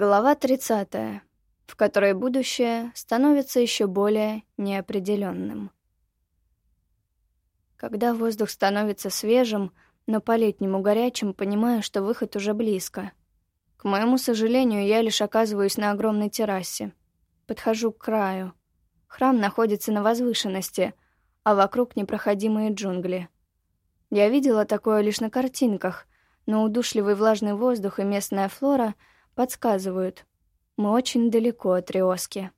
Глава 30, в которой будущее становится еще более неопределенным. Когда воздух становится свежим, но по-летнему горячим, понимаю, что выход уже близко. К моему сожалению, я лишь оказываюсь на огромной террасе. Подхожу к краю. Храм находится на возвышенности, а вокруг непроходимые джунгли. Я видела такое лишь на картинках, но удушливый влажный воздух и местная флора — Подсказывают. Мы очень далеко от Риоски.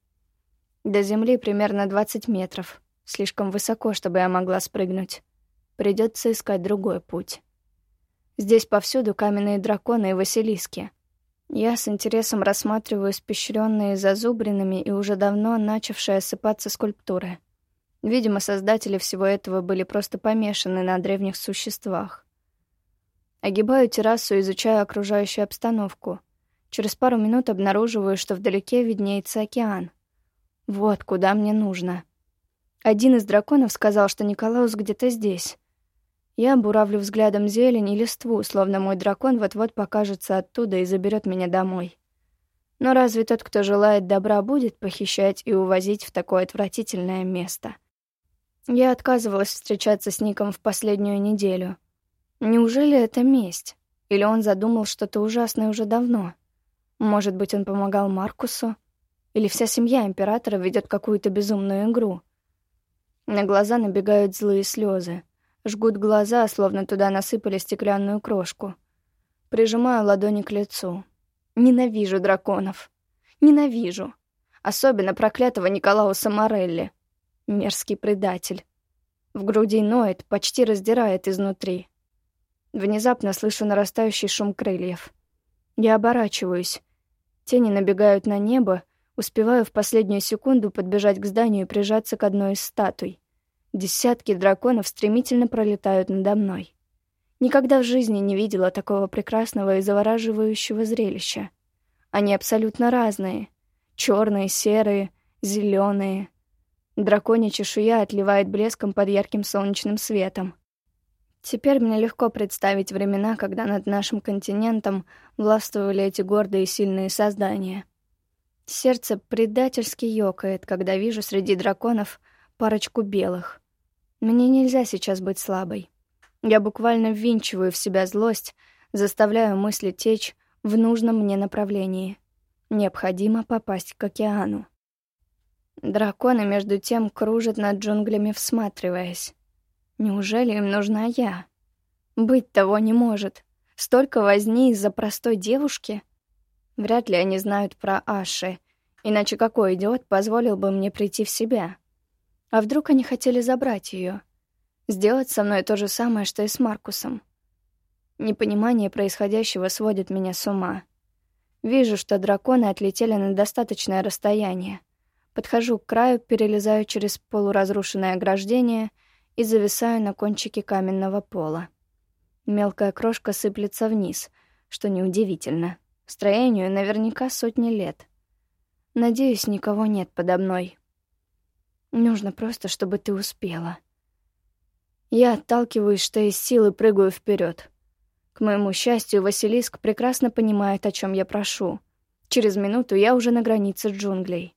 До земли примерно 20 метров. Слишком высоко, чтобы я могла спрыгнуть. Придется искать другой путь. Здесь повсюду каменные драконы и василиски. Я с интересом рассматриваю испещренные зазубринами и уже давно начавшие осыпаться скульптуры. Видимо, создатели всего этого были просто помешаны на древних существах. Огибаю террасу, изучаю окружающую обстановку — Через пару минут обнаруживаю, что вдалеке виднеется океан. Вот куда мне нужно. Один из драконов сказал, что Николаус где-то здесь. Я буравлю взглядом зелень и листву, словно мой дракон вот-вот покажется оттуда и заберет меня домой. Но разве тот, кто желает добра, будет похищать и увозить в такое отвратительное место? Я отказывалась встречаться с Ником в последнюю неделю. Неужели это месть? Или он задумал что-то ужасное уже давно? Может быть, он помогал Маркусу? Или вся семья императора ведет какую-то безумную игру? На глаза набегают злые слезы. Жгут глаза, словно туда насыпали стеклянную крошку. Прижимаю ладони к лицу. Ненавижу драконов. Ненавижу. Особенно проклятого Николауса Морелли. Мерзкий предатель. В груди ноет, почти раздирает изнутри. Внезапно слышу нарастающий шум крыльев. Я оборачиваюсь. Тени набегают на небо, успеваю в последнюю секунду подбежать к зданию и прижаться к одной из статуй. Десятки драконов стремительно пролетают надо мной. Никогда в жизни не видела такого прекрасного и завораживающего зрелища. Они абсолютно разные. черные, серые, зеленые. Драконья чешуя отливает блеском под ярким солнечным светом. Теперь мне легко представить времена, когда над нашим континентом властвовали эти гордые и сильные создания. Сердце предательски ёкает, когда вижу среди драконов парочку белых. Мне нельзя сейчас быть слабой. Я буквально ввинчиваю в себя злость, заставляю мысли течь в нужном мне направлении. Необходимо попасть к океану. Драконы, между тем, кружат над джунглями, всматриваясь. Неужели им нужна я? Быть того не может. Столько возни из-за простой девушки? Вряд ли они знают про Аши, иначе какой идиот позволил бы мне прийти в себя? А вдруг они хотели забрать ее? Сделать со мной то же самое, что и с Маркусом? Непонимание происходящего сводит меня с ума. Вижу, что драконы отлетели на достаточное расстояние. Подхожу к краю, перелезаю через полуразрушенное ограждение — и зависаю на кончике каменного пола. Мелкая крошка сыплется вниз, что неудивительно. Строению наверняка сотни лет. Надеюсь, никого нет подо мной. Нужно просто, чтобы ты успела. Я отталкиваюсь, что из силы прыгаю вперед. К моему счастью, Василиск прекрасно понимает, о чем я прошу. Через минуту я уже на границе джунглей.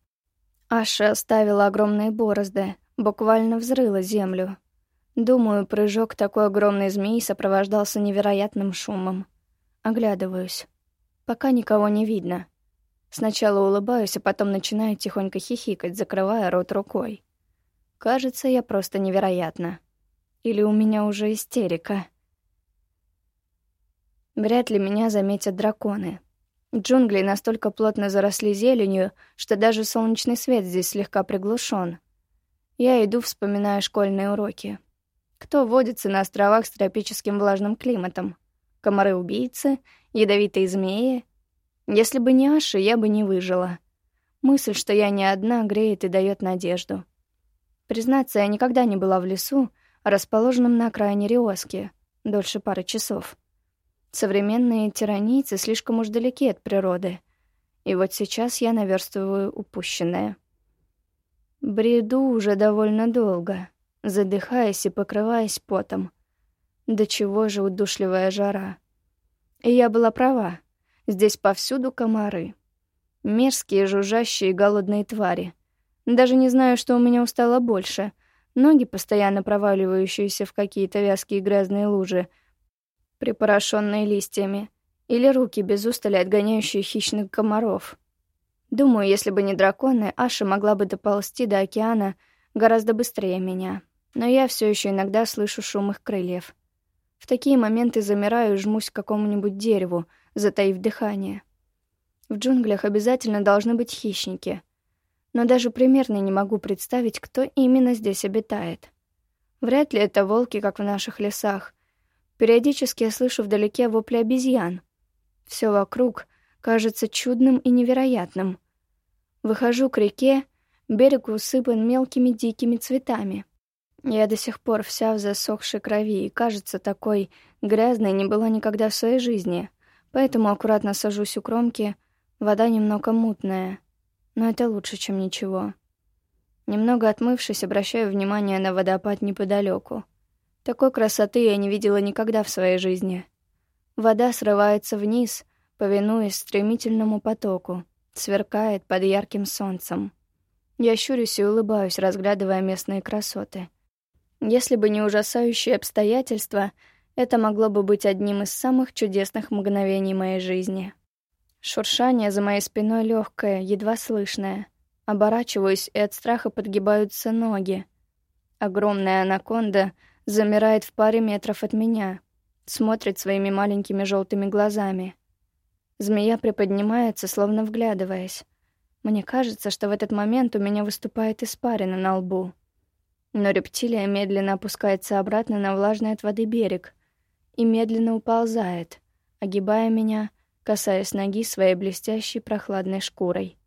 Аша оставила огромные борозды, буквально взрыла землю, Думаю, прыжок такой огромной змеи сопровождался невероятным шумом. Оглядываюсь. Пока никого не видно. Сначала улыбаюсь, а потом начинаю тихонько хихикать, закрывая рот рукой. Кажется, я просто невероятна. Или у меня уже истерика. Вряд ли меня заметят драконы. Джунгли настолько плотно заросли зеленью, что даже солнечный свет здесь слегка приглушен. Я иду, вспоминая школьные уроки. Кто водится на островах с тропическим влажным климатом? Комары-убийцы? Ядовитые змеи? Если бы не Аши, я бы не выжила. Мысль, что я не одна, греет и дает надежду. Признаться, я никогда не была в лесу, расположенном на окраине Риоски, дольше пары часов. Современные тиранийцы слишком уж далеки от природы. И вот сейчас я наверстываю упущенное. Бреду уже довольно долго задыхаясь и покрываясь потом. До чего же удушливая жара. И я была права. Здесь повсюду комары. Мерзкие, жужжащие, голодные твари. Даже не знаю, что у меня устало больше. Ноги, постоянно проваливающиеся в какие-то вязкие грязные лужи, припорошенные листьями, или руки без устали отгоняющие хищных комаров. Думаю, если бы не драконы, Аша могла бы доползти до океана гораздо быстрее меня. Но я все еще иногда слышу шум их крыльев. В такие моменты замираю и жмусь к какому-нибудь дереву, затаив дыхание. В джунглях обязательно должны быть хищники. Но даже примерно не могу представить, кто именно здесь обитает. Вряд ли это волки, как в наших лесах. Периодически я слышу вдалеке вопли обезьян. Все вокруг кажется чудным и невероятным. Выхожу к реке, берег усыпан мелкими дикими цветами — я до сих пор вся в засохшей крови и, кажется, такой грязной не была никогда в своей жизни, поэтому аккуратно сажусь у кромки, вода немного мутная, но это лучше, чем ничего. Немного отмывшись, обращаю внимание на водопад неподалеку. Такой красоты я не видела никогда в своей жизни. Вода срывается вниз, повинуясь стремительному потоку, сверкает под ярким солнцем. Я щурюсь и улыбаюсь, разглядывая местные красоты — если бы не ужасающие обстоятельства, это могло бы быть одним из самых чудесных мгновений моей жизни. Шуршание за моей спиной легкое, едва слышное. Оборачиваюсь, и от страха подгибаются ноги. Огромная анаконда замирает в паре метров от меня, смотрит своими маленькими желтыми глазами. Змея приподнимается, словно вглядываясь. Мне кажется, что в этот момент у меня выступает испарина на лбу. Но рептилия медленно опускается обратно на влажный от воды берег и медленно уползает, огибая меня, касаясь ноги своей блестящей прохладной шкурой.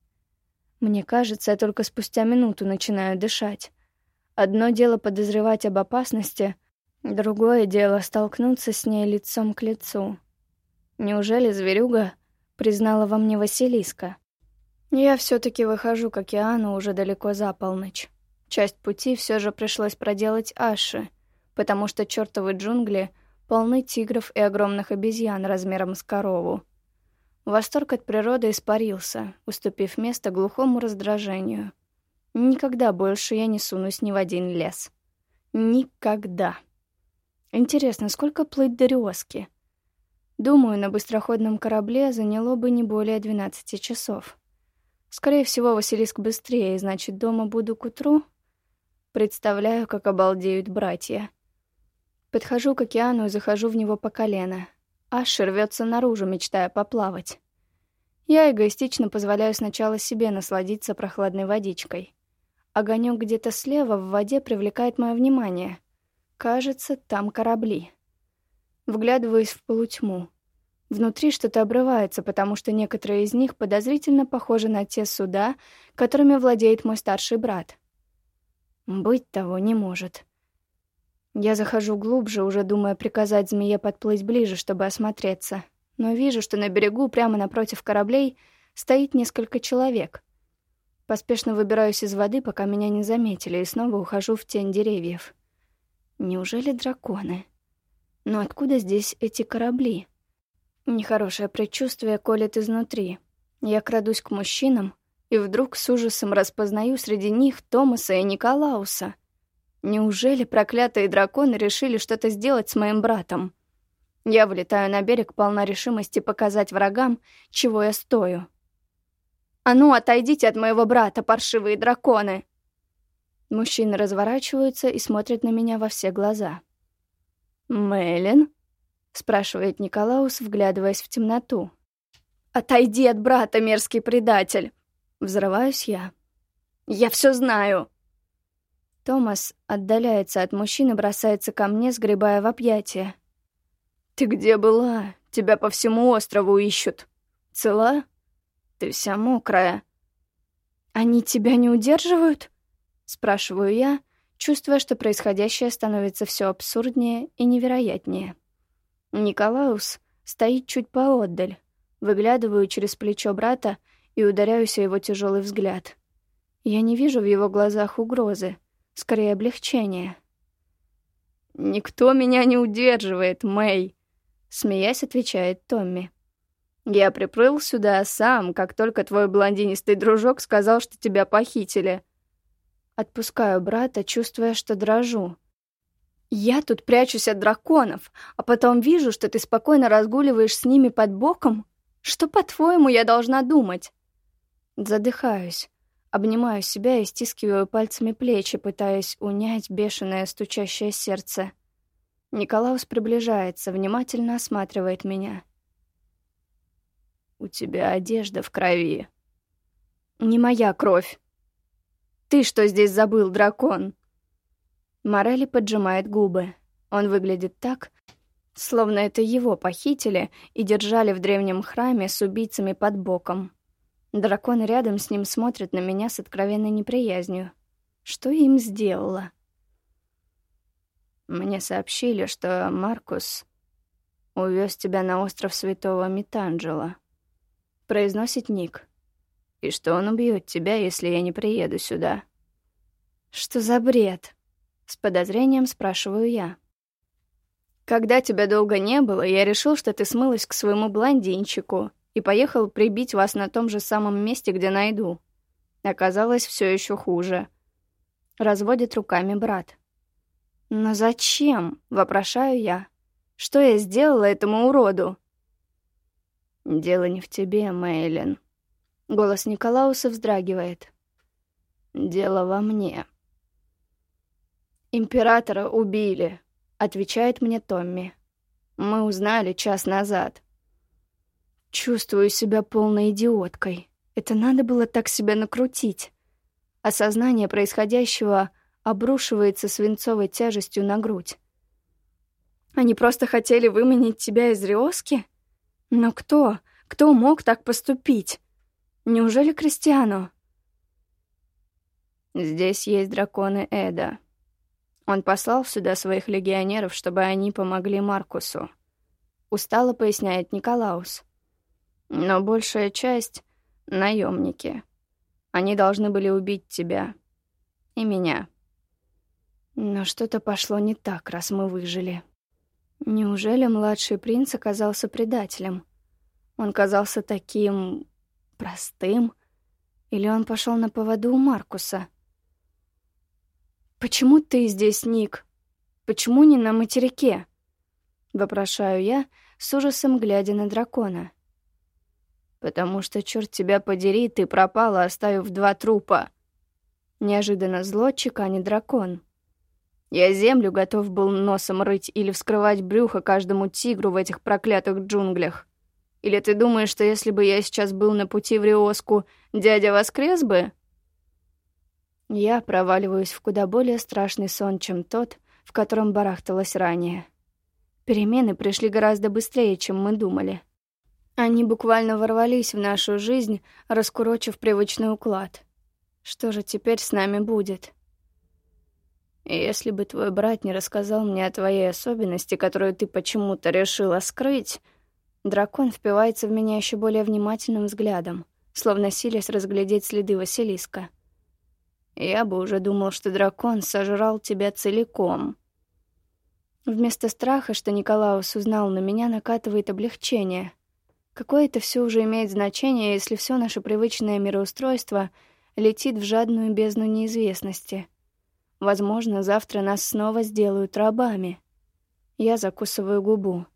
Мне кажется, я только спустя минуту начинаю дышать. Одно дело подозревать об опасности, другое дело столкнуться с ней лицом к лицу. Неужели зверюга признала во мне Василиска? Я все таки выхожу к океану уже далеко за полночь. Часть пути все же пришлось проделать Аши, потому что чертовы джунгли полны тигров и огромных обезьян размером с корову. Восторг от природы испарился, уступив место глухому раздражению. Никогда больше я не сунусь ни в один лес. Никогда. Интересно, сколько плыть до Риоски? Думаю, на быстроходном корабле заняло бы не более 12 часов. Скорее всего, Василиск быстрее, значит, дома буду к утру, Представляю, как обалдеют братья. Подхожу к океану и захожу в него по колено. Аш рвется наружу, мечтая поплавать. Я эгоистично позволяю сначала себе насладиться прохладной водичкой. Огонек где-то слева в воде привлекает мое внимание. Кажется, там корабли. Вглядываюсь в полутьму. Внутри что-то обрывается, потому что некоторые из них подозрительно похожи на те суда, которыми владеет мой старший брат — быть того не может. Я захожу глубже, уже думая приказать змее подплыть ближе, чтобы осмотреться. Но вижу, что на берегу, прямо напротив кораблей, стоит несколько человек. Поспешно выбираюсь из воды, пока меня не заметили, и снова ухожу в тень деревьев. Неужели драконы? Но откуда здесь эти корабли? Нехорошее предчувствие колет изнутри. Я крадусь к мужчинам, и вдруг с ужасом распознаю среди них Томаса и Николауса. Неужели проклятые драконы решили что-то сделать с моим братом? Я вылетаю на берег, полна решимости показать врагам, чего я стою. «А ну, отойдите от моего брата, паршивые драконы!» Мужчины разворачиваются и смотрят на меня во все глаза. «Мэлен?» — спрашивает Николаус, вглядываясь в темноту. «Отойди от брата, мерзкий предатель!» Взрываюсь я. «Я все знаю!» Томас отдаляется от мужчины, бросается ко мне, сгребая в объятия. «Ты где была? Тебя по всему острову ищут. Цела? Ты вся мокрая». «Они тебя не удерживают?» — спрашиваю я, чувствуя, что происходящее становится все абсурднее и невероятнее. Николаус стоит чуть поотдаль. Выглядываю через плечо брата и ударяюсь о его тяжелый взгляд. Я не вижу в его глазах угрозы, скорее облегчения. «Никто меня не удерживает, Мэй», — смеясь отвечает Томми. Я приплыл сюда сам, как только твой блондинистый дружок сказал, что тебя похитили. Отпускаю брата, чувствуя, что дрожу. Я тут прячусь от драконов, а потом вижу, что ты спокойно разгуливаешь с ними под боком. Что, по-твоему, я должна думать? Задыхаюсь. Обнимаю себя и стискиваю пальцами плечи, пытаясь унять бешеное стучащее сердце. Николаус приближается, внимательно осматривает меня. «У тебя одежда в крови». «Не моя кровь. Ты что здесь забыл, дракон?» Морели поджимает губы. Он выглядит так, словно это его похитили и держали в древнем храме с убийцами под боком. Дракон рядом с ним смотрит на меня с откровенной неприязнью. Что им сделала? Мне сообщили, что Маркус увез тебя на остров Святого Митанджела. Произносит Ник. И что он убьет тебя, если я не приеду сюда. Что за бред? С подозрением спрашиваю я. Когда тебя долго не было, я решил, что ты смылась к своему блондинчику и поехал прибить вас на том же самом месте, где найду. Оказалось, все еще хуже. Разводит руками брат. «Но зачем?» — вопрошаю я. «Что я сделала этому уроду?» «Дело не в тебе, Мейлин». Голос Николауса вздрагивает. «Дело во мне». «Императора убили», — отвечает мне Томми. «Мы узнали час назад. Чувствую себя полной идиоткой. Это надо было так себя накрутить. Осознание происходящего обрушивается свинцовой тяжестью на грудь. Они просто хотели выманить тебя из Риоски? Но кто? Кто мог так поступить? Неужели Кристиану? Здесь есть драконы Эда. Он послал сюда своих легионеров, чтобы они помогли Маркусу. Устало поясняет Николаус. Но большая часть — наемники. Они должны были убить тебя. И меня. Но что-то пошло не так, раз мы выжили. Неужели младший принц оказался предателем? Он казался таким... простым? Или он пошел на поводу у Маркуса? «Почему ты здесь, Ник? Почему не на материке?» Вопрошаю я, с ужасом глядя на дракона. «Потому что, черт тебя подери, ты пропала, оставив два трупа!» Неожиданно зло чеканит дракон. Я землю готов был носом рыть или вскрывать брюхо каждому тигру в этих проклятых джунглях. Или ты думаешь, что если бы я сейчас был на пути в Риоску, дядя воскрес бы?» Я проваливаюсь в куда более страшный сон, чем тот, в котором барахталась ранее. Перемены пришли гораздо быстрее, чем мы думали. Они буквально ворвались в нашу жизнь, раскурочив привычный уклад. Что же теперь с нами будет? Если бы твой брат не рассказал мне о твоей особенности, которую ты почему-то решила скрыть, дракон впивается в меня еще более внимательным взглядом, словно силясь разглядеть следы Василиска. Я бы уже думал, что дракон сожрал тебя целиком. Вместо страха, что Николаус узнал на меня, накатывает облегчение — Какое это все уже имеет значение, если все наше привычное мироустройство летит в жадную бездну неизвестности? Возможно, завтра нас снова сделают рабами. Я закусываю губу.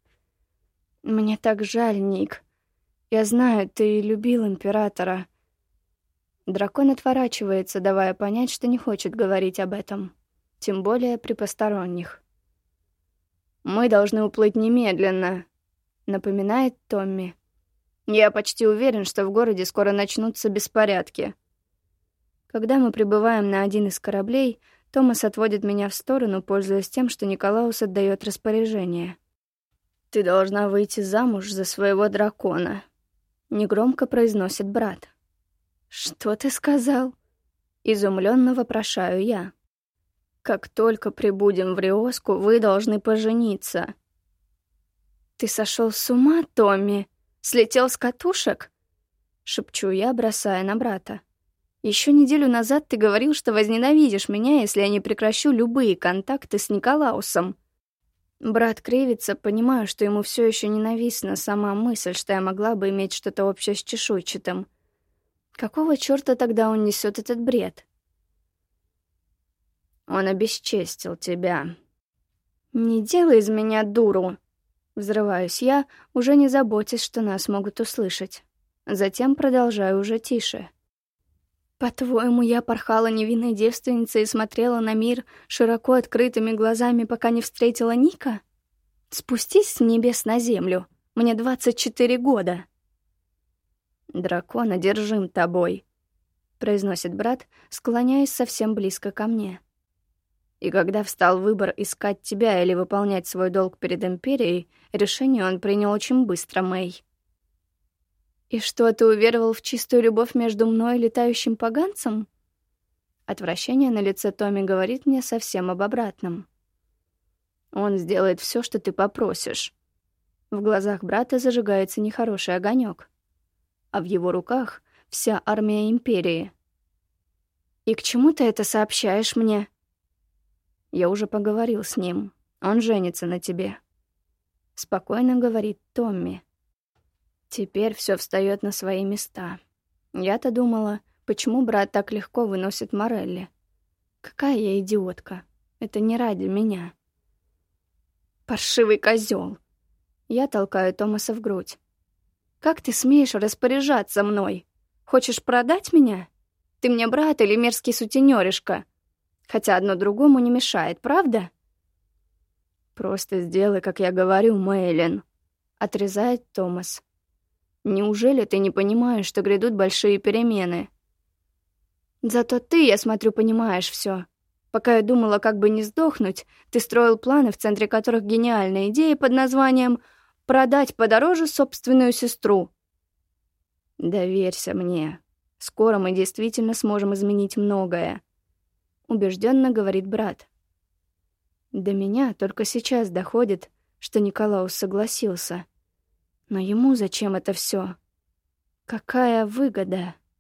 Мне так жаль, Ник. Я знаю, ты любил императора. Дракон отворачивается, давая понять, что не хочет говорить об этом. Тем более при посторонних. «Мы должны уплыть немедленно», — напоминает Томми. Я почти уверен, что в городе скоро начнутся беспорядки. Когда мы прибываем на один из кораблей, Томас отводит меня в сторону, пользуясь тем, что Николаус отдает распоряжение. «Ты должна выйти замуж за своего дракона», — негромко произносит брат. «Что ты сказал?» — изумленно вопрошаю я. «Как только прибудем в Риоску, вы должны пожениться». «Ты сошел с ума, Томми?» Слетел с катушек?» — шепчу я, бросая на брата. Еще неделю назад ты говорил, что возненавидишь меня, если я не прекращу любые контакты с Николаусом. Брат кривится, понимаю, что ему все еще ненавистна сама мысль, что я могла бы иметь что-то общее с чешуйчатым. Какого черта тогда он несет этот бред? Он обесчестил тебя. Не делай из меня дуру. Взрываюсь я, уже не заботясь, что нас могут услышать. Затем продолжаю уже тише. По-твоему, я порхала невинной девственницей и смотрела на мир широко открытыми глазами, пока не встретила Ника? Спустись с небес на землю. Мне 24 года. «Дракон одержим тобой», — произносит брат, склоняясь совсем близко ко мне. И когда встал выбор искать тебя или выполнять свой долг перед Империей, решение он принял очень быстро, Мэй. «И что, ты уверовал в чистую любовь между мной и летающим поганцем?» Отвращение на лице Томми говорит мне совсем об обратном. «Он сделает все, что ты попросишь». В глазах брата зажигается нехороший огонек, а в его руках вся армия Империи. «И к чему ты это сообщаешь мне?» «Я уже поговорил с ним. Он женится на тебе». Спокойно говорит Томми. Теперь все встает на свои места. Я-то думала, почему брат так легко выносит Морелли. Какая я идиотка. Это не ради меня. Паршивый козел. Я толкаю Томаса в грудь. Как ты смеешь распоряжаться мной? Хочешь продать меня? Ты мне брат или мерзкий сутенёришка? Хотя одно другому не мешает, правда? Просто сделай, как я говорю, Мэйлин, отрезает Томас. Неужели ты не понимаешь, что грядут большие перемены? Зато ты, я смотрю, понимаешь все. Пока я думала, как бы не сдохнуть, ты строил планы, в центре которых гениальная идея под названием «Продать подороже собственную сестру». Доверься мне. Скоро мы действительно сможем изменить многое. Убежденно говорит брат. До меня только сейчас доходит, что Николаус согласился. Но ему зачем это все? Какая выгода?